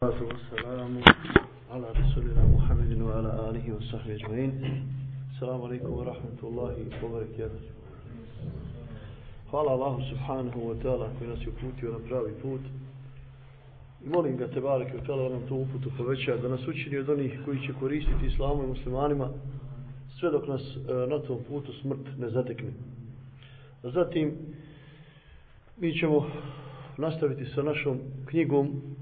salatu wassalamu ala rasulina Muhammedin wa ala alihi wa sahbihi ajma'in. Assalamu alaikum wa rahmatullahi wa barakatuh. Hvala Allahu subhanahu wa ta'ala koji nas je uputio na pravi put. I molim ga te barake u ta'ala da nam tu uputu poveća, da nas učini od onih koji će koristiti islamu i muslimanima sve dok nas e, na tom putu smrt ne zatekne. A zatim mi ćemo nastaviti sa našom knjigom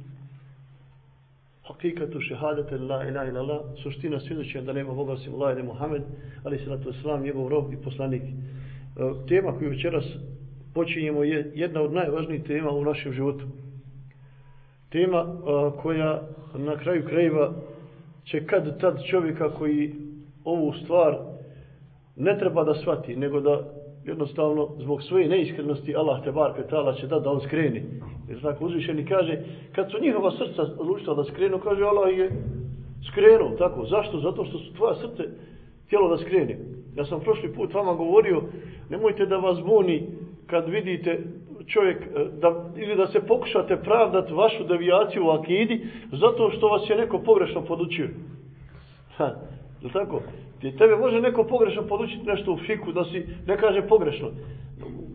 hakikatu šehadete la ilaha ila la, suština svjedočenja da nema Boga osim Allah i Muhammed, ali se na to islam, njegov rob i poslanik. E, tema koju večeras počinjemo je jedna od najvažnijih tema u našem životu. Tema e, koja na kraju krajeva će kad tad čovjeka koji ovu stvar ne treba da shvati, nego da jednostavno zbog svoje neiskrenosti Allah te barke tala će da da on skreni. Jer tako uzvišeni kaže, kad su njihova srca odlučila da skrenu, kaže Allah je skrenuo. Tako, zašto? Zato što su tvoja srce htjelo da skreni. Ja sam prošli put vama govorio, nemojte da vas buni kad vidite čovjek, e, da, ili da se pokušate pravdati vašu devijaciju u akidi, zato što vas je neko pogrešno podučio. Ha, je tako? Gdje tebe može neko pogrešno podučiti nešto u fiku, da si, ne kaže pogrešno.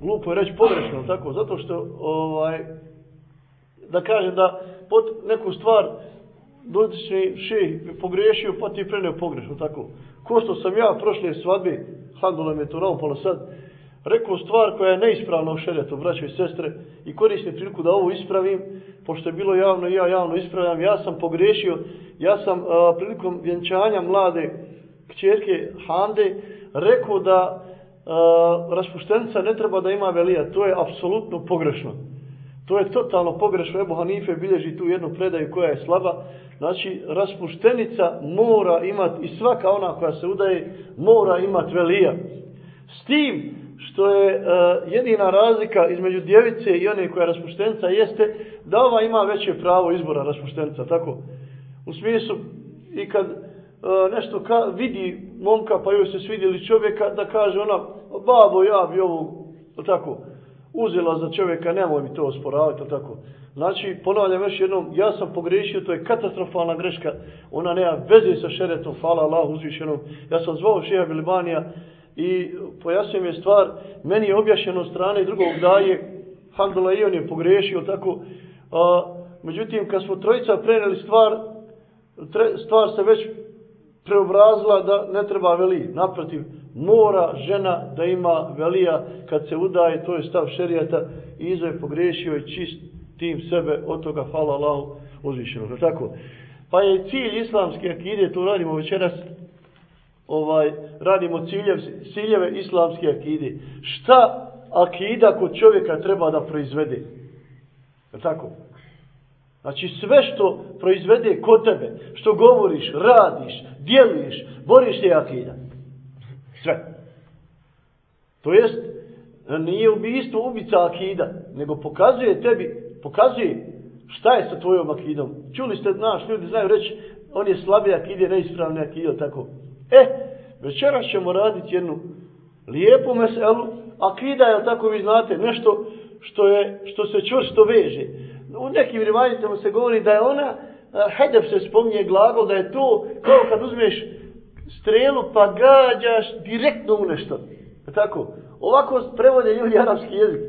Glupo je reći pogrešno, tako? Zato što, ovaj, da kaže da pot neku stvar dotični šej pogriješio, pa ti preneo pogrešno, tako? Ko što sam ja prošle svadbe, handula me to naopalo sad, rekao stvar koja je neispravna u šeretu, braćo i sestre, i koristim priliku da ovo ispravim, pošto je bilo javno i ja javno ispravljam, ja sam pogriješio, ja sam a, prilikom vjenčanja mlade kćerke Hande rekao da a, raspuštenica ne treba da ima velija. To je apsolutno pogrešno. To je totalno pogrešno. Ebu Hanife bilježi tu jednu predaju koja je slaba. Znači, raspuštenica mora imati, i svaka ona koja se udaje, mora imati velija. S tim što je uh, jedina razlika između djevice i one koja je raspuštenica jeste da ova ima veće pravo izbora raspuštenica. Tako, u smislu, i kad E, nešto ka, vidi momka pa joj se svidjeli čovjeka, da kaže ona, babo, ja bi ovog, tako, uzela za čovjeka, nemoj mi to osporavati, tako. Znači, ponavljam još jednom, ja sam pogrešio, to je katastrofalna greška, ona nema veze sa šeretom, hvala Allah uzvišenom. Ja sam zvao šeha Bilibanija i pojasnio mi je stvar, meni je objašnjeno strane drugog daje, Handula i on je pogrešio, tako. A, međutim, kad smo trojica preneli stvar, tre, stvar se već preobrazila da ne treba veli. Naprotiv, mora žena da ima velija kad se udaje, to je stav šerijata, i izo je pogrešio i čist tim sebe od toga, hvala Allahu, uzvišeno. Tako. Pa je cilj islamske akide, to radimo večeras, ovaj, radimo ciljev, ciljeve islamske akide. Šta akida kod čovjeka treba da proizvede? Je tako? Znači sve što proizvede kod tebe, što govoriš, radiš, djeluješ, boriš je akida. Sve. To jest, nije ubijstvo ubica akida, nego pokazuje tebi, pokazuje šta je sa tvojom akidom. Čuli ste, naš ljudi znaju reći, on je slabi akide, neispravni akide, tako. E, večeras ćemo raditi jednu lijepu meselu, akida je, tako vi znate, nešto što, je, što se čvrsto veže. U nekim rivajitima se govori da je ona, hedef se spominje glagol, da je to kao kad uzmeš strelu pa gađaš direktno u nešto. Tako. Ovako prevode ljudi arapski jezik.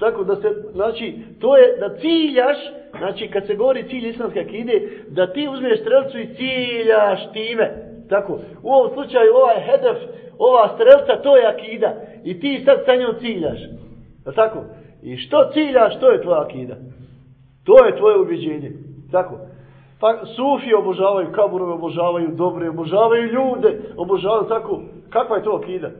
Tako da se, znači, to je da ciljaš, znači kad se govori cilj islamske akide, da ti uzmeš strelcu i ciljaš time. Tako. U ovom slučaju ovaj hedef, ova strelca, to je akida. I ti sad sa njom ciljaš. Tako. I što ciljaš, to je tvoja akida. To je tvoje ubeđenje. Tako. Pa sufi obožavaju kaburove, obožavaju dobre, obožavaju ljude, obožavaju tako. Kakva je to akida?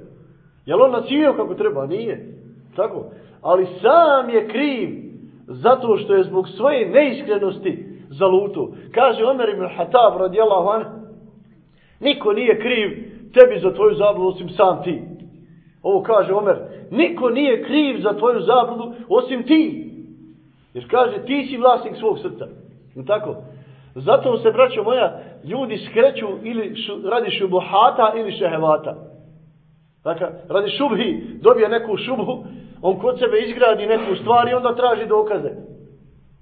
Jel on naciljio kako treba? Nije. Tako. Ali sam je kriv zato što je zbog svoje neiskrenosti zaluto. Kaže Omer ibn Hatab radijallahu anhu, niko nije kriv tebi za tvoju zabludu osim sam ti. Ovo kaže Omer, niko nije kriv za tvoju zabludu osim ti. Jer kaže, ti si vlasnik svog srca. Tako. Zato se, braćo moja, ljudi skreću ili šu, radi šubuhata ili šehevata. Dakle, radi šubhi, dobije neku šubhu, on kod sebe izgradi neku stvar i onda traži dokaze.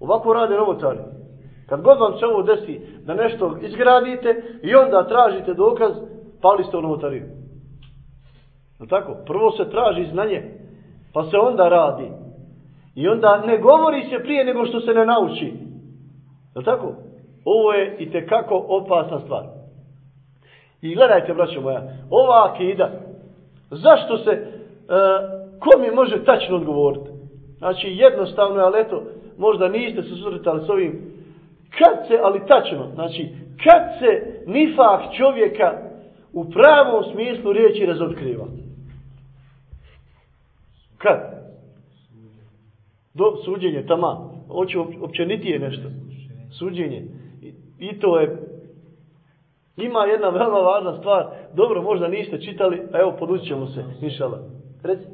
Ovako rade novotari. Kad god vam se ovo desi da nešto izgradite i onda tražite dokaz, pali ste u novotariju. No tako? Prvo se traži znanje, pa se onda radi. I onda ne govori se prije nego što se ne nauči. Je tako? Ovo je i kako opasna stvar. I gledajte, braćo moja, ova akida, zašto se, e, ko mi može tačno odgovoriti? Znači, jednostavno je, ali eto, možda niste se susretali s ovim, kad se, ali tačno, znači, kad se nifak čovjeka u pravom smislu riječi razotkriva? Kad? Do, suđenje, tamo. Hoće općenitije nešto. Suđenje. I, I to je Ima jedna veoma važna stvar. Dobro, možda niste čitali, a evo podučit ćemo se, inšala. Reci.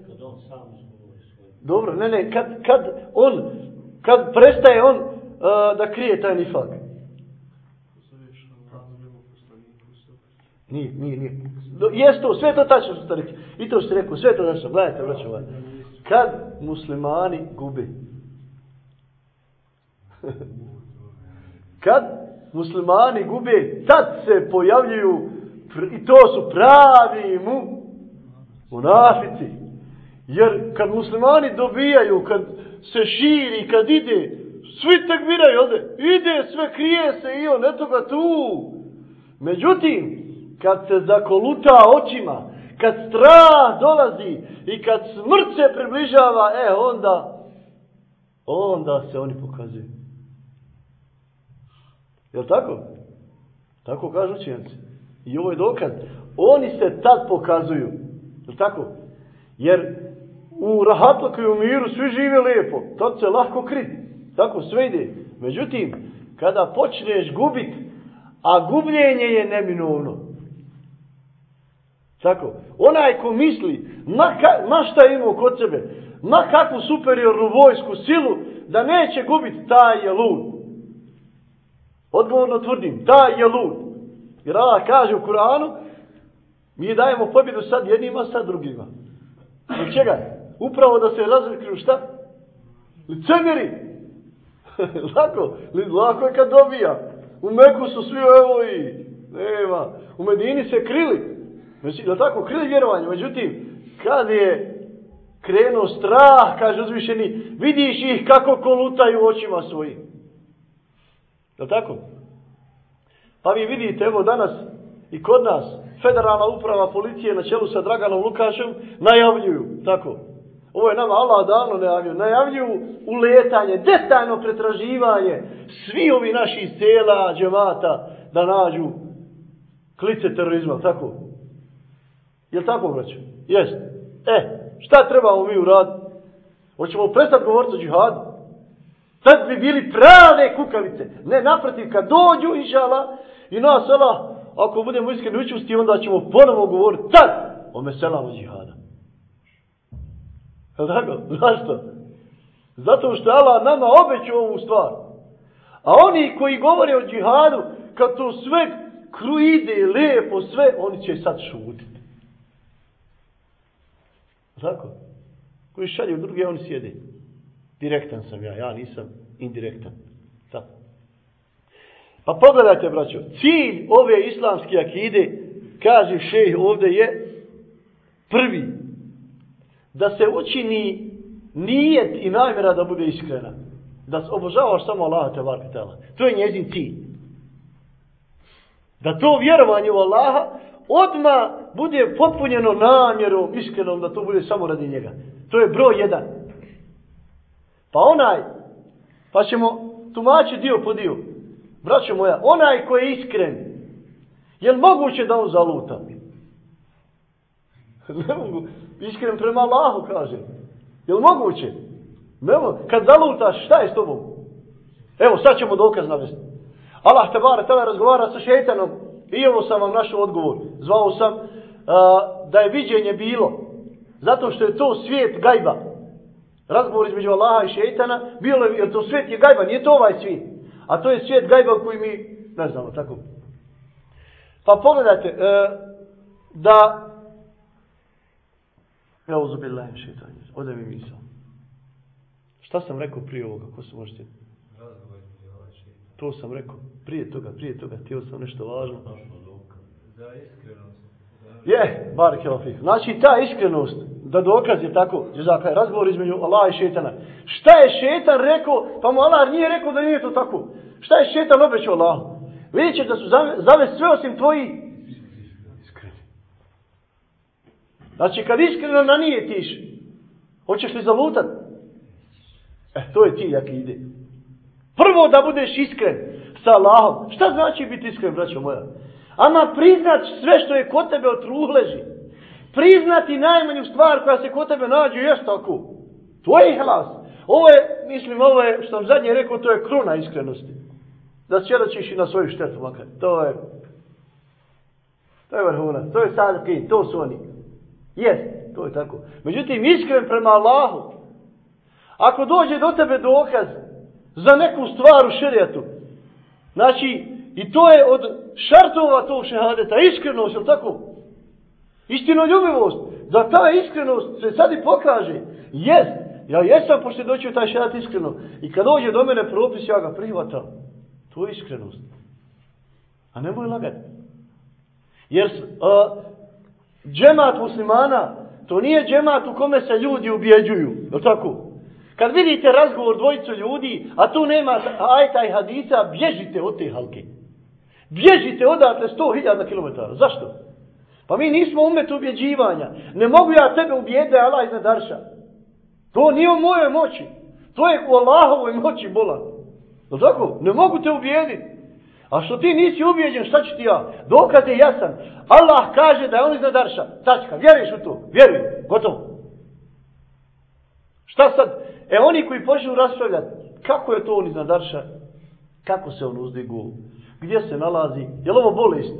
Dobro, ne, ne, kad, kad on, kad prestaje on uh, da krije taj nifak. Nije, nije, nije. Jes to, sve to tačno što ste rekli. I to što rekao, sve to tačno. Gledajte, braćo ovaj. Kad muslimani gube. kad muslimani gube, tad se pojavljuju i to su pravi mu munafici. Jer kad muslimani dobijaju, kad se širi, kad ide, svi tek ode, ide, sve krije se i on, eto ga tu. Međutim, kad se zakoluta očima, kad strah dolazi i kad smrt se približava, e, onda, onda se oni pokazuju. Je tako? Tako kažu učenci. I ovo je dokaz. Oni se tad pokazuju. Jel tako? Jer u rahatlaku i u miru svi žive lijepo. Tad se lahko kriti. Tako sve ide. Međutim, kada počneš gubit, a gubljenje je neminovno. Tako. Onaj ko misli, ma, ka, ma šta ima kod sebe, ma kakvu superiornu vojsku, silu, da neće gubiti, taj je lud. Odgovorno tvrdim, taj je lud. Jer Allah kaže u Kur'anu, mi dajemo pobjedu sad jednima, sad drugima. Od čega? Upravo da se razlikriju šta? Licemiri. lako, lako je kad dobija. U Meku su svi evo i nema. U Medini se krili. Znači, je tako? Krili vjerovanje. Međutim, kad je krenuo strah, kaže uzvišeni, vidiš ih kako kolutaju očima svojim. Je tako? Pa vi vidite, evo danas i kod nas, federalna uprava policije na čelu sa Draganom Lukašem najavljuju, tako. Ovo je nama Allah davno najavljuju. Najavljuju uletanje, detaljno pretraživanje svi ovi naši sela, džemata, da nađu klice terorizma, tako? Je tako, braću? Jeste. E, šta trebamo mi uraditi? Hoćemo prestati govoriti o džihadu? Tad bi bili prave kukavice. Ne, naprotiv, kad dođu, inšala, i nas, Allah, ako budemo iskreni učusti, onda ćemo ponovo govoriti tad o meselama džihada. Jel tako? Zašto? Zato što Allah nama obećao ovu stvar. A oni koji govore o džihadu, kad to sve kruide, lijepo, sve, oni će sad šutiti. Tako? Koji šalju druge, oni sjede. Direktan sam ja, ja nisam indirektan. Tako. Pa pogledajte, braćo, cilj ove islamske akide, kaže šejh ovdje je prvi, da se učini nijet i namjera da bude iskrena. Da se obožavaš samo Allaha te varkatela. To je njezin cilj. Da to vjerovanje u Allaha odma bude popunjeno namjerom, iskrenom, da to bude samo radi njega. To je broj jedan. Pa onaj, pa ćemo tumačiti dio po dio. Braćo moja, onaj ko je iskren, je li moguće da on zaluta? ne mogu. Iskren prema Allahu, kaže. Je li moguće? Ne mogu. Kad zalutaš, šta je s tobom? Evo, sad ćemo dokaz navesti. Allah te bare, tada razgovara sa šeitanom. I ovo sam vam našao odgovor. Zvao sam uh, da je viđenje bilo. Zato što je to svijet gajba razgovor između Allaha i šeitana, bilo je, jer to svijet je gajba, nije to ovaj svijet. A to je svijet gajba koji mi, ne znamo, tako. Pa pogledajte, e, da, ja uzubillajem šeitanje, ode mi misao. Šta sam rekao prije ovoga, ko se možete? To sam rekao. Prije toga, prije toga, htio sam nešto važno. Za iskrenost. Je, bar kelafik. Znači, ta iskrenost, da dokaz je tako, je razgovor između Allah i šetana. Šta je šetan rekao, pa mu Allah nije rekao da nije to tako. Šta je šetan obećao Allah? Vidjet će da su zave, sve osim tvoji iskreni. Znači, kad iskreno na nije tiš, hoćeš li zalutat? E, to je ti jak ide. Prvo da budeš iskren sa Allahom. Šta znači biti iskren, braćo moja? Ama priznat sve što je kod tebe od truhleži. Priznati najmanju stvar koja se kod tebe nađe, jes tako. To je ihlas. Ovo je, mislim, ovo je, što sam zadnje rekao, to je kruna iskrenosti. Da svjedočiš i na svoju štetu, makar. To je, to je vrhunac, to je sadki, to su oni. Jes, to je tako. Međutim, iskren prema Allahu, ako dođe do tebe dokaz za neku stvar u šerijetu, znači, i to je od šartova tog šehadeta, iskrenost, je tako? Istino ljubivost, da ta iskrenost se sad i pokaže. Jes, ja jesam pošto doći u taj šehadet iskreno. I kad dođe do mene propis, ja ga prihvatam. To je iskrenost. A nemoj lagati. Jer uh, džemat muslimana, to nije džemat u kome se ljudi ubjeđuju. Je tako? Kad vidite razgovor dvojicu ljudi, a tu nema ajta i hadisa, bježite od te halke. Bježite odatle 100.000 km. Zašto? Pa mi nismo umet ubjeđivanja. Ne mogu ja tebe ubijeti da je Allah iznad Arša. To nije u mojoj moći. To je u Allahovoj moći bolan. No tako? Ne mogu te ubijediti. A što ti nisi ubijeđen, šta ću ti ja? Dokaz je jasan. Allah kaže da je on iznad Arša. Tačka. Vjeruješ u to? Vjeruj. Gotovo. Šta sad? E oni koji počnu raspravljati, kako je to on iznad Arša? Kako se on uzdigu? Gdje se nalazi? Je li ovo bolest?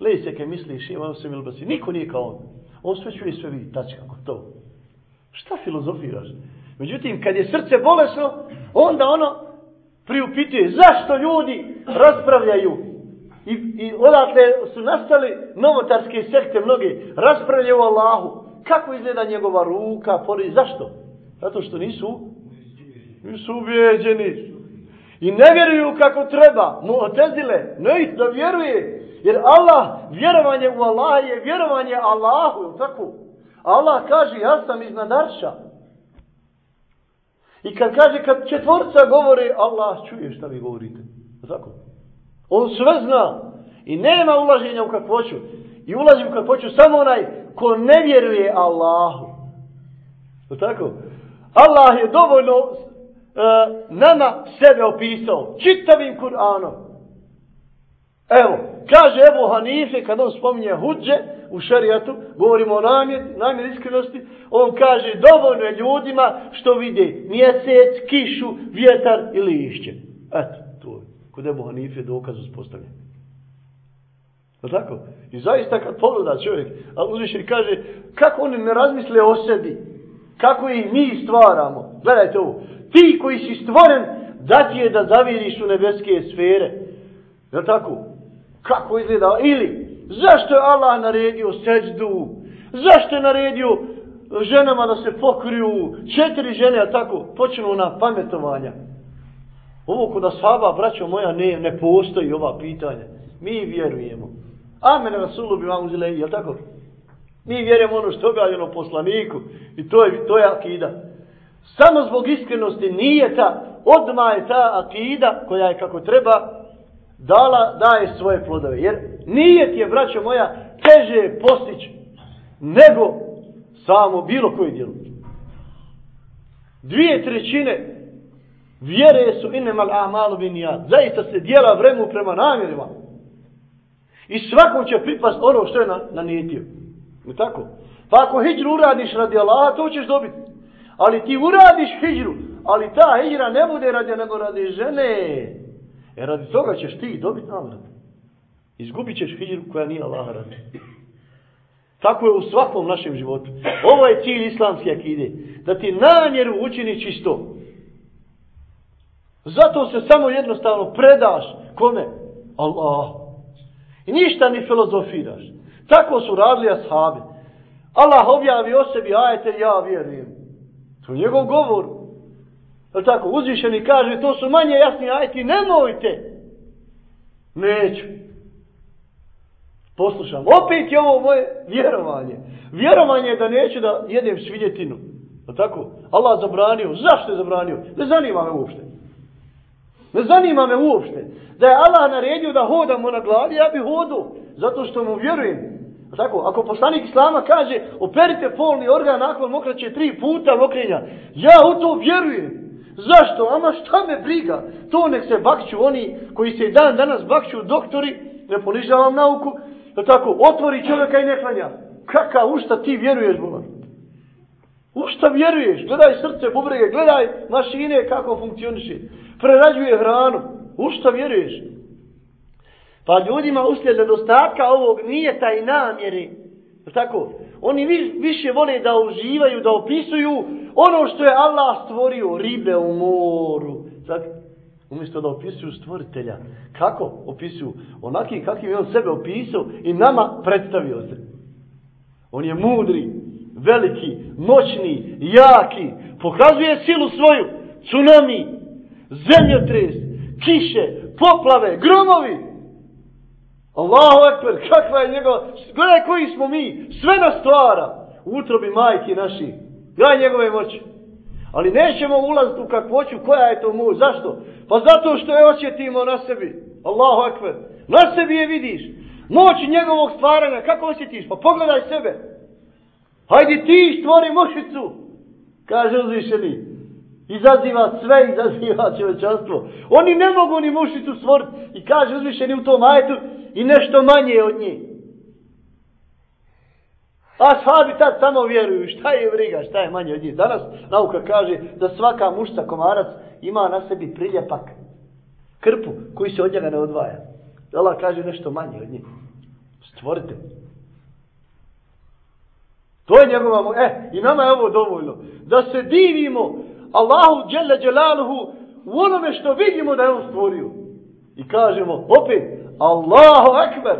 Lej se ke misliš, ima se milbasi. Niko nije kao on. On sve čuje sve vidi. Tačka. to. Šta filozofiraš? Međutim, kad je srce bolesno, onda ono priupituje zašto ljudi raspravljaju i, i odatle su nastali novotarske sekte mnoge, raspravljaju o Allahu. Kako izgleda njegova ruka, pori, zašto? Zato što nisu nisu ubijeđeni. I ne vjeruju kako treba. Mu otezile, ne da vjeruje. Jer Allah, vjerovanje u Allah je vjerovanje Allahu, je tako? Allah kaže, ja sam iznad Arša. I kad kaže, kad četvorca govore, Allah čuje šta vi govorite. Tako? On sve zna. I nema ulaženja u kakvoću. I ulazi u kakvoću samo onaj ko ne vjeruje Allahu. Je tako? Allah je dovoljno e, nama sebe opisao. Čitavim Kur'anom. Evo, kaže Ebu Hanife, kad on spominje huđe u šarijatu, govorimo o namjer, namjer iskrenosti, on kaže dovoljno je ljudima što vide mjesec, kišu, vjetar i lišće. Eto, to je. Kod Ebu Hanife dokaz uspostavljen. No tako? I zaista kad pogleda čovjek, a uzviše kaže, kako oni ne razmisle o sebi, kako ih mi stvaramo. Gledajte ovo, ti koji si stvoren, da ti je da zaviriš u nebeske sfere. Je tako? Kako izgleda? Ili, zašto je Allah naredio seđdu? Zašto je naredio ženama da se pokriju? Četiri žene, a tako, počnu na pametovanja. Ovo kod Asaba, braćo moja, ne, ne postoji ova pitanja. Mi vjerujemo. Amen, Rasulu bi vam uzile, je tako? Mi vjerujemo ono što je objavljeno poslaniku. I to je, to je akida. Samo zbog iskrenosti nije ta, odma je ta akida koja je kako treba dala, daje svoje plodove. Jer nije ti je, braćo moja, teže postići nego samo bilo koji djelo. Dvije trećine vjere su inemal amalu binijat. Zaista se dijela vremu prema namjerima. I svakom će pripast ono što je na, na Je tako? Pa ako hijđru uradiš radi Allaha, to ćeš dobiti. Ali ti uradiš hijđru, ali ta hijđra ne bude radi nego radi žene. E radi toga ćeš ti dobiti nagrad. Izgubit ćeš hijđru koja nije Allaha radi. Tako je u svakom našem životu. Ovo je cilj islamski akide. Da ti namjeru učini čisto. Zato se samo jednostavno predaš. Kome? Allah. I ništa ni filozofiraš. Tako su radili ashabi. Allah objavi o sebi, ajete ja vjerujem. To je njegov govor. Je tako? Uzvišeni kaže, to su manje jasni ajti, nemojte. Neću. Poslušam. Opet je ovo moje vjerovanje. Vjerovanje je da neću da jedem svinjetinu. Je tako? Allah zabranio. Zašto je zabranio? Ne zanima me uopšte. Ne zanima me uopšte. Da je Allah naredio da hodamo na glavi, ja bi hodu. Zato što mu vjerujem. Pa tako, ako poslanik Islama kaže operite polni organ nakon mokraće tri puta mokrenja, ja u to vjerujem. Zašto? Ama šta me briga? To nek se bakću oni koji se dan danas bakću doktori, ne ponižavam nauku, da tako, otvori čovjeka i ne klanja. Kaka, u šta ti vjeruješ, bolan? U šta vjeruješ? Gledaj srce, bubrege, gledaj mašine kako funkcioniše. Prerađuje hranu. U šta vjeruješ? Pa ljudima uslijed nedostatka ovog nije taj namjeri. Tako? Oni više vole da uživaju, da opisuju ono što je Allah stvorio, ribe u moru. Tako? Umjesto da opisuju stvoritelja. Kako opisuju? Onaki kakvim je on sebe opisao i nama predstavio se. On je mudri, veliki, moćni, jaki. Pokazuje silu svoju. Tsunami, zemljotres, kiše, poplave, gromovi. Allahu ekber, kakva je njegova, gledaj koji smo mi, sve nas stvara, utro utrobi majke naši, gledaj njegove moći. Ali nećemo ulaziti u kakvoću, koja je to moć, zašto? Pa zato što je osjetimo na sebi, Allahu ekber, na sebi je vidiš, moć njegovog stvaranja, kako osjetiš, pa pogledaj sebe. Hajdi ti stvori mošicu, kaže uzvišeni, izaziva sve, izaziva čovečanstvo. Oni ne mogu ni mušicu stvoriti. I kaže uzvišeni u tom ajetu i nešto manje od nje. A sahabi tad samo vjeruju šta je briga, šta je manje od nje. Danas nauka kaže da svaka mušca komarac ima na sebi priljepak. Krpu koji se od njega ne odvaja. Allah kaže nešto manje od nje. Stvorite. To je njegova... E, i nama je ovo dovoljno. Da se divimo Allahu dželle dželaluhu u onome što vidimo da je on stvorio. I kažemo opet Allahu ekber.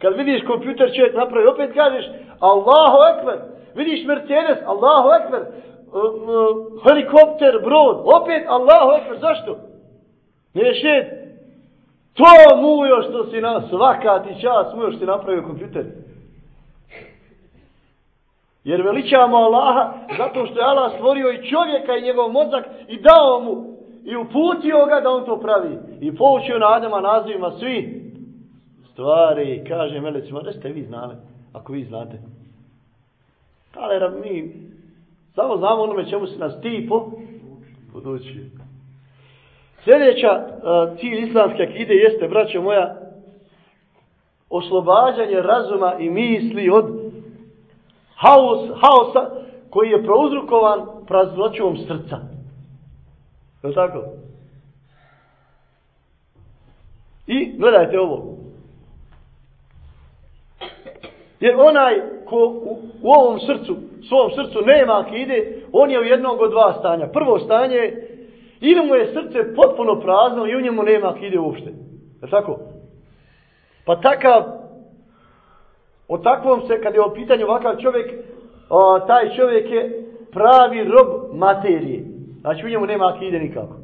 Kad vidiš kompjuter će napravi, opet kažeš Allahu ekber. Vidiš Mercedes, Allahu ekber. Uh, um, um, helikopter, brod, opet Allahu ekber. Zašto? Ne šed. To mujo što si na svaka ti čas mujo što si napravio kompjuter. Jer veličamo Allaha zato što je Allah stvorio i čovjeka i njegov mozak i dao mu i uputio ga da on to pravi. I poučio na Adama nazivima svi stvari. Kaže melecima, da ste vi znali, ako vi znate. Ali mi samo znamo onome čemu se nas tipo podučio. Sljedeća e, cilj islamske akide jeste, braćo moja, oslobađanje razuma i misli od haos, haosa koji je prouzrukovan praznoćom srca. Je li tako? I gledajte ovo. Jer onaj ko u, u ovom srcu, svom srcu nema akide, on je u jednog od dva stanja. Prvo stanje je ili mu je srce potpuno prazno i u njemu nema akide uopšte. Je tako? Pa takav O takvom se, kad je o pitanju ovakav čovjek, o, taj čovjek je pravi rob materije. Znači u njemu nema akide nikako.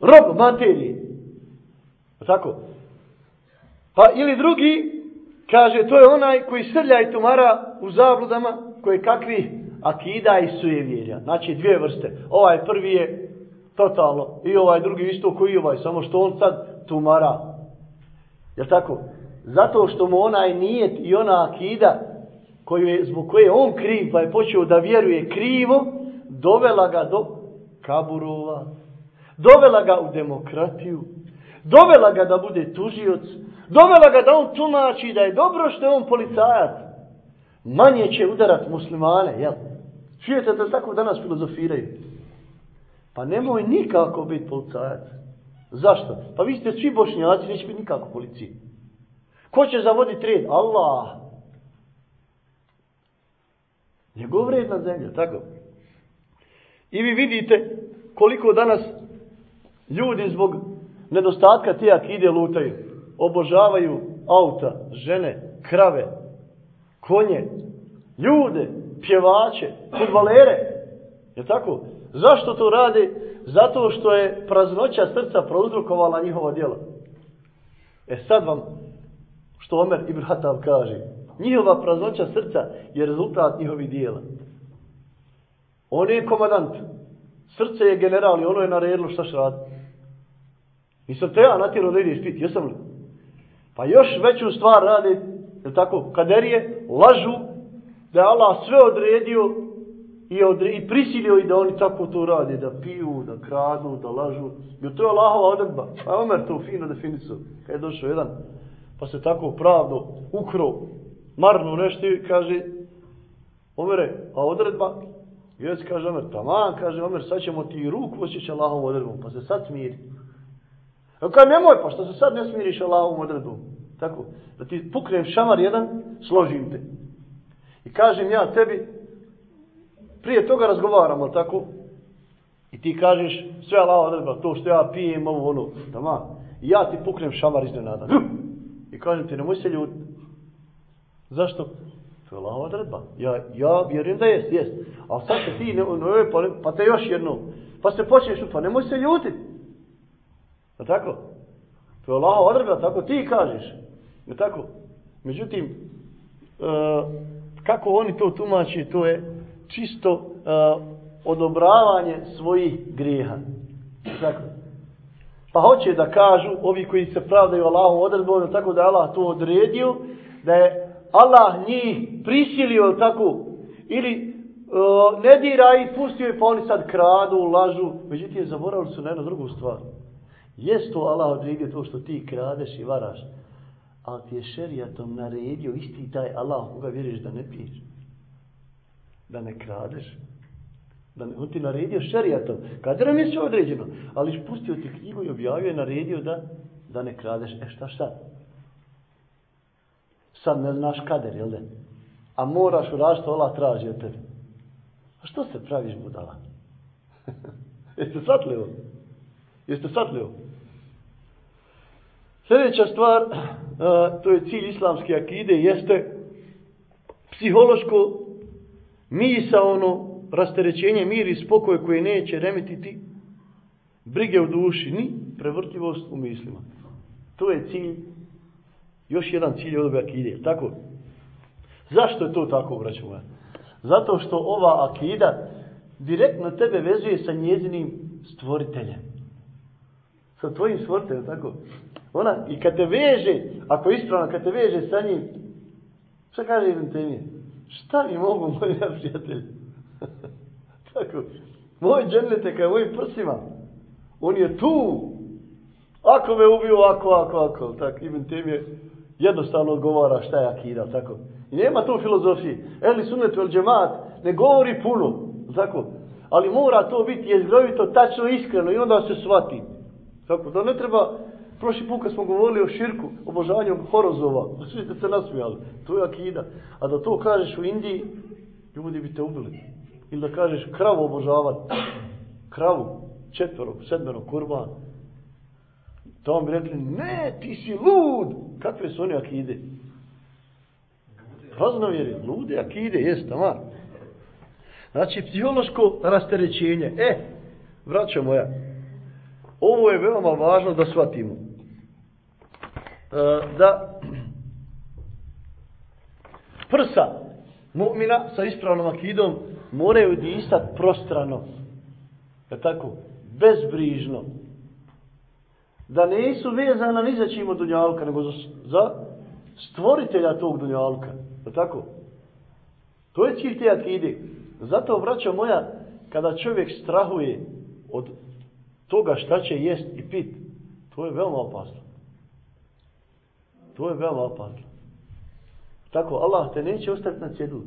Rob materije. O tako? Pa ili drugi, kaže, to je onaj koji srlja i tumara u zabludama, koje kakvi akida i sujevjerja. Znači dvije vrste. Ovaj prvi je totalno i ovaj drugi isto koji ovaj, samo što on sad tumara. Je tako? Zato što mu onaj nijet i ona akida koju je, zbog koje on kriv pa je počeo da vjeruje krivo, dovela ga do kaburova, dovela ga u demokratiju, dovela ga da bude tužioc, dovela ga da on tumači da je dobro što je on policajac. Manje će udarat muslimane, jel? Čujete da tako danas filozofiraju? Pa nemoj nikako biti policajac. Zašto? Pa vi ste svi bošnjaci, neće biti nikako policije. Ko će zavoditi red? Allah. Njegov red na zemlji, tako. I vi vidite koliko danas ljudi zbog nedostatka te akide lutaju. Obožavaju auta, žene, krave, konje, ljude, pjevače, futbalere. Je tako? Zašto to rade? Zato što je praznoća srca prouzrukovala njihova djela. E sad vam, što Omer Ibn Hatab kaže, njihova praznoća srca je rezultat njihovih dijela. On je komadant. Srce je general i ono je naredilo šta će raditi. Nisam te ja natjerao da ideš piti, jesam li? Pa još veću stvar radi, je tako, kaderije, lažu, da je Allah sve odredio i, odre, i prisilio i da oni tako to rade, da piju, da kradu, da lažu. Jer to je Allahova odredba. A Omer to fino definicu. Kad je došao jedan, pa se tako pravno ukro, marnu nešto i kaže, Omere, a odredba? Jec kaže Omer, taman, kaže Omer, sad ćemo ti ruku osjeći Allahovom odredbom, pa se sad smiri. A kaj nemoj, pa što se sad ne smiriš Allahovom odredbom? Tako, da ti puknem šamar jedan, složim te. I kažem ja tebi, prije toga razgovaramo, tako? I ti kažeš, sve Allah odredba, to što ja pijem, ovo ono, taman. I ja ti puknem šamar iznenada. I kažem ti, nemoj se ljudi. Zašto? To je Allahova odredba. Ja, ja vjerujem da jest, jest. A sad se ti, ne, ne, pa, pa te još jedno. Pa se počneš, pa nemoj se ljutit. Je tako? To je Allahova odredba, tako ti kažeš. Je tako? Međutim, uh, kako oni to tumači, to je čisto e, odobravanje svojih grijeha. Tako. Pa hoće da kažu, ovi koji se pravdaju Allahom odredbom, tako da je Allah to odredio, da je Allah njih prisilio tako, ili uh, ne dira i pustio je, pa oni sad kradu, lažu, međutim zaboravili su na jednu drugu stvar. Jest to Allah odredio to što ti kradeš i varaš, ali ti je šerijatom naredio isti taj Allah koga vjeriš da ne piješ da ne kradeš. Da ne, on ti naredio šerijatom. Kaderom je sve određeno. Ali pustio ti knjigu i objavio je naredio da, da ne kradeš. E šta šta? Sad ne znaš kader, jel da? A moraš uražiti Allah traži od tebe. A što se praviš budala? Jeste satli ovo? Jeste satli ovo? Sljedeća stvar, a, to je cilj islamske akide, jeste psihološko misa ono rasterećenje, mir i spokoj koji neće remetiti brige u duši, ni prevrtljivost u mislima. To je cilj, još jedan cilj od ove akide. Tako? Zašto je to tako, braćo moja? Zato što ova akida direktno tebe vezuje sa njezinim stvoriteljem. Sa tvojim stvoriteljem, tako? Ona, i kad te veže, ako je ispravno, kad te veže sa njim, šta kaže Ibn Temije? Šta mi mogu, moji prijatelji? Tako, moj dženete kao mojim prsima, on je tu. Ako me ubiju ako, ako, ako. tako, Ibn Temije jednostavno odgovara šta je akida, tako. I nema tu filozofije. Eli sunetu el džemat ne govori puno, tako. Ali mora to biti jezgrovito, tačno, iskreno i onda se shvati. Tako, da ne treba, prošli put kad smo govorili o širku, obožavanju horozova, svi ste se nasmijali, to je akida. A da to kažeš u Indiji, ljudi bi te ubili. Ili da kažeš kravu obožavati, kravu, četvrog, sedmerog, kurban. To vam bi rekli, ne, ti si lud. Kakve su oni akide? Praznovjeri, lude akide, jest, tamar. Znači, psihološko rasterećenje. E, vraća moja, ovo je veoma važno da shvatimo. E, da prsa mu'mina sa ispravnom akidom moraju disati prostrano. Je tako? Bezbrižno. Da nisu vezana ni za čim od dunjalka, nego za, za stvoritelja tog dunjalka. Je tako? To je cilj te akide. Zato, vraća moja, kada čovjek strahuje od toga šta će jest i pit, to je veoma opasno. To je veoma opasno. Tako, Allah te neće ostaviti na cjedu.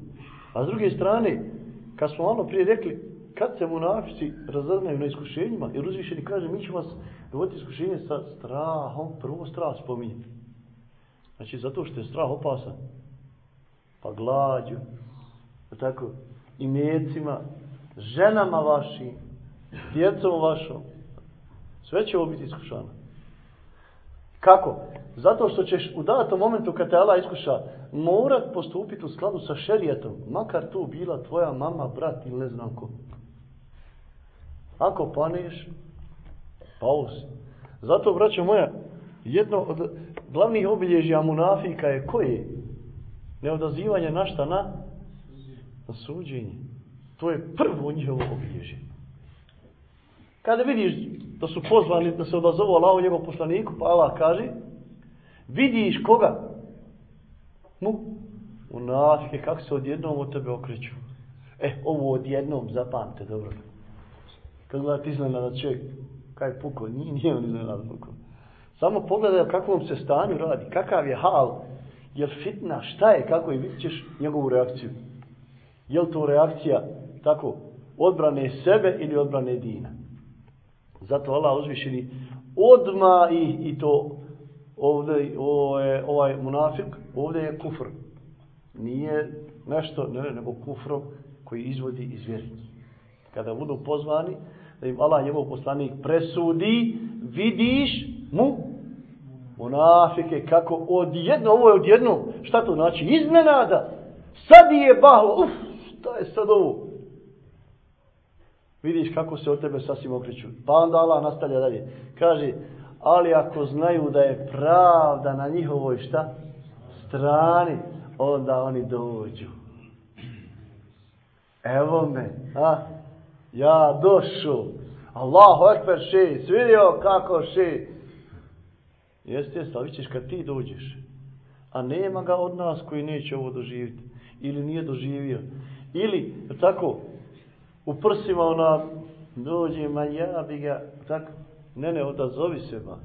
A s druge strane, kad smo malo prije rekli, kad se munafici razaznaju na iskušenjima, jer uzvišeni kaže, mi ćemo vas dovoditi iskušenje sa strahom, prvo strah spominje. Znači, zato što je strah opasan. Pa glađu, tako, i mjecima, ženama vašim, djecom vašom, sve će ovo biti iskušano. Kako? Zato što ćeš u datom momentu kad te Allah iskuša morat postupiti u skladu sa šerijetom. Makar tu bila tvoja mama, brat ili ne znam ko. Ako paneš, pauz. Zato, braćo moja, jedno od glavnih obilježja munafika je koje? Neodazivanje na šta? Na, na suđenje. To je prvo njihovo obilježje. Kada vidiš da su pozvani da se odazovu Allahu njegov poslaniku, pa Allah kaže, vidiš koga? Mu, munafike, kako se odjednom od tebe okreću. E, ovo odjednom zapamte, dobro. Kad gledate iznenada čovjek, kaj puko, nije, nije on iznenada puko. Samo pogledaj o kakvom se stanju radi, kakav je hal, je fitna, šta je, kako je, vidit ćeš njegovu reakciju. Je to reakcija tako odbrane sebe ili odbrane dina? Zato Allah uzvišeni odma i, i to ovdje ovo je, ovaj munafik, ovdje je kufr. Nije nešto, ne, nego kufrom koji izvodi iz vjeri. Kada budu pozvani, da im Allah njegov poslanik presudi, vidiš mu munafike kako odjedno, ovo je odjedno, šta to znači? Iznenada, sad je bahlo, uf, šta je sad ovo? Vidiš kako se od tebe sasvim okreću. Pa onda Allah nastavlja dalje. Kaže, ali ako znaju da je pravda na njihovoj šta? Strani, onda oni dođu. Evo me, a? Ja došu. Allahu ekber ši, svidio kako ši. Jeste, jeste, ćeš kad ti dođeš. A nema ga od nas koji neće ovo doživjeti. Ili nije doživio. Ili, tako, u prsima ona dođe, ma ja bi ga, tako, ne, ne, odazovi se, ba.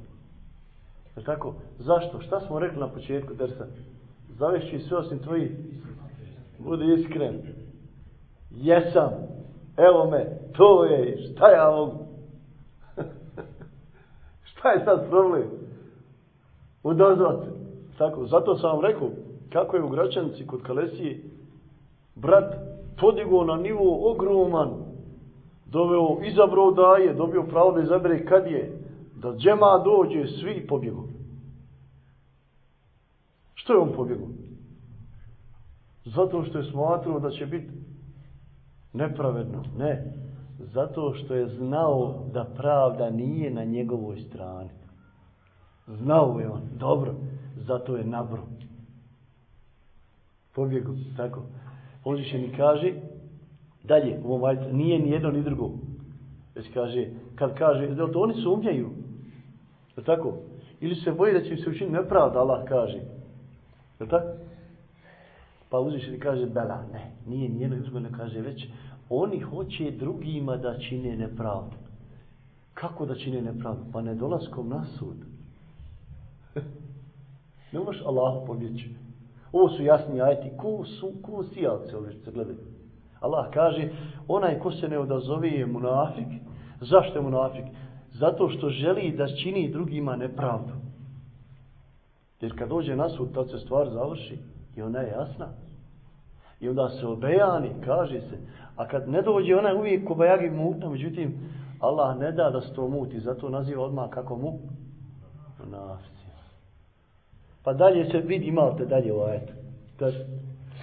Je tako? Zašto? Šta smo rekli na početku dersa? Zavešći sve osim tvoji. Budi iskren. Jesam. Evo me. To je. Šta ja mogu? šta je sad problem? Odazvati. Tako. Zato sam vam rekao kako je u Gračanici kod Kalesije brat podigao na nivo ogroman, doveo, izabrao daje, dobio pravo da izabere kad je, da džema dođe, svi pobjegu. Što je on pobjegu? Zato što je smatrao da će biti nepravedno. Ne. Zato što je znao da pravda nije na njegovoj strani. Znao je on. Dobro. Zato je nabro. Pobjegu. Tako. Uzvišeni kaže, dalje, u ovom ajetu, nije ni jedno ni drugo. Već kaže, kad kaže, da to oni sumnjaju, je tako? Ili se boje da će se učiniti nepravda, Allah kaže. Je tako? Pa uzvišeni kaže, bela, ne, nije ni jedno ni drugo, ne kaže, već oni hoće drugima da čine nepravdu. Kako da čine nepravdu? Pa ne dolaskom na sud. ne možeš Allah pobjeći. Ovo su jasni ajeti. Ko su, ko sijalce ove što se gledaju? Allah kaže, onaj ko se ne odazove je munafik. Zašto je munafik? Zato što želi da čini drugima nepravdu. Jer kad dođe na sud, tad se stvar završi i ona je jasna. I onda se obejani, kaže se. A kad ne dođe, ona je uvijek kobajagi mutna. Međutim, Allah ne da da se to muti. Zato naziva odmah kako mu? Munafik. Pa dalje se vidi malo te dalje ovaj ajetu. Kad,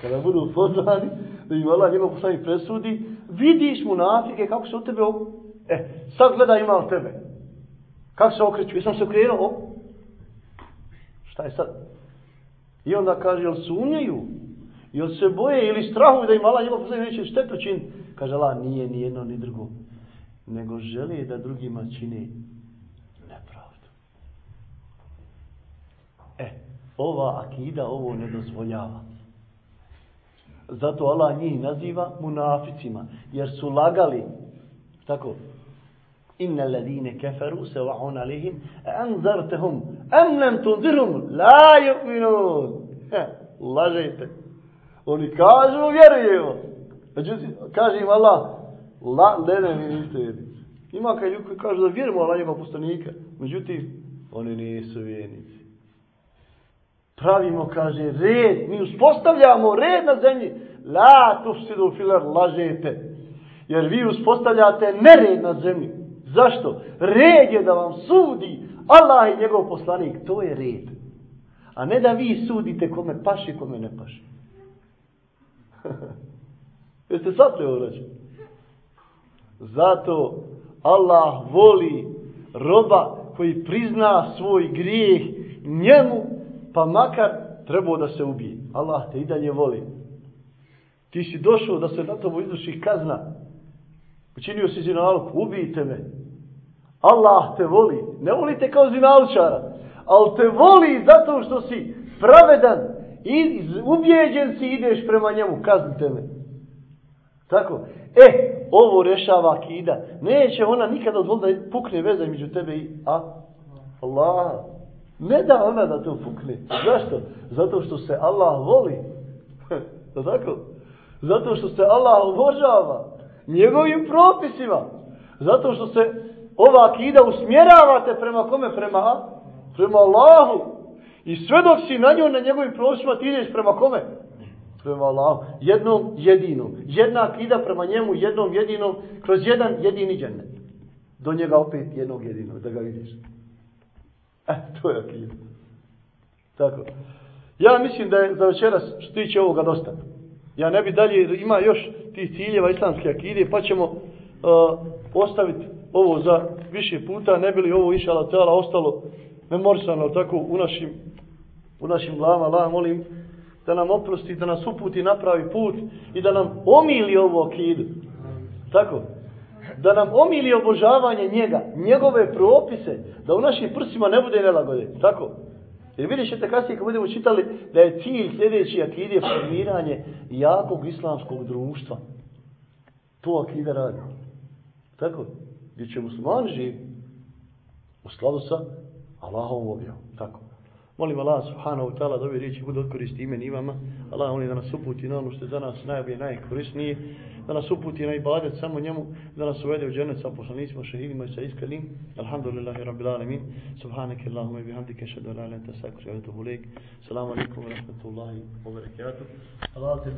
kada budu pozvani, da im Allah njima poslani presudi, vidiš mu nafike kako se od tebe ok... E, sad gleda ima tebe. Kako se okreću? Jesam se okrenuo? Šta je sad? I onda kaže, jel sumnjaju? Jel se boje ili strahuju da im Allah njima poslani neće štetu čin? Kaže Allah, nije ni jedno ni drugo. Nego želi da drugima čini nepravdu. E, ova akida ovo ne dozvoljava. Zato Allah njih naziva munaficima, jer su lagali, tako, inna ladine keferu se wa'un alihim, anzartehum, am lam tunzirhum, la yu'minun. Lažete. Oni kažu, vjerujemo. Međutim, kaže im Allah, la, ne, ne, vi niste vjernici. Ima kaj ljudi koji kažu da vjerujemo Allah njima postanika. Međutim, oni nisu vjernici pravimo, kaže, red, mi uspostavljamo red na zemlji, la tufsidu filar, lažete, jer vi uspostavljate nered na zemlji. Zašto? Red je da vam sudi Allah i njegov poslanik, to je red. A ne da vi sudite kome paši, kome ne paši. Jeste sad te urađeni? Zato Allah voli roba koji prizna svoj grijeh njemu, pa makar trebao da se ubije. Allah te i dalje voli. Ti si došao da se na tomu izduši kazna. Učinio si zinalog, ubijte me. Allah te voli. Ne volite kao zinalčara, ali te voli zato što si pravedan i ubijeđen si ideš prema njemu, kaznite me. Tako. E, ovo rešava akida. Neće ona nikada odvoliti da pukne veza među tebe i a? Allah. Ne da ona da to pukne. Zašto? Zato što se Allah voli. Zato, tako? Zato što se Allah obožava njegovim propisima. Zato što se ova akida usmjeravate prema kome? Prema, prema Allahu. I sve dok si na njoj, na njegovim propisima, ti ideš prema kome? Prema Allahu. Jednom jedinom. Jedna akida prema njemu, jednom jedinom, kroz jedan jedini džennet. Do njega opet jednog jedinog, da ga vidiš. E, to je akida. Tako. Ja mislim da je za večeras što tiče ovoga dosta. Ja ne bi dalje, ima još tih ciljeva islamske akide, pa ćemo e, uh, ostaviti ovo za više puta, ne bi li ovo išala tela ostalo memorisano tako u našim u našim glavama, Allah molim da nam oprosti, da nas uputi napravi put i da nam omili ovo akidu. Tako. Da nam omili obožavanje njega, njegove propise, da u našim prsima ne bude nelagode. Tako. Jer vidjet ćete kasnije kad budemo čitali da je cilj sljedeći akide formiranje jakog islamskog društva. To akida radi. Tako. Gdje će musliman živi u skladu sa Allahovom objavom. Tako. Molim Allah subhanahu wa ta'ala da ove riječi budu odkoristi imen i vama. Allah molim da nas uputi na ono što je za nas najbolje, najkorisnije. Da nas uputi na ibadet samo njemu. Da nas uvede u džennet sa poslanicima, šehidima i sa iskrenim. Alhamdulillahi rabbil alamin. Subhanake Allahume bihamdike šadu ala lenta sakru wa etuhu lejk. Salamu alaikum wa rahmatullahi wa barakatuh. Allah te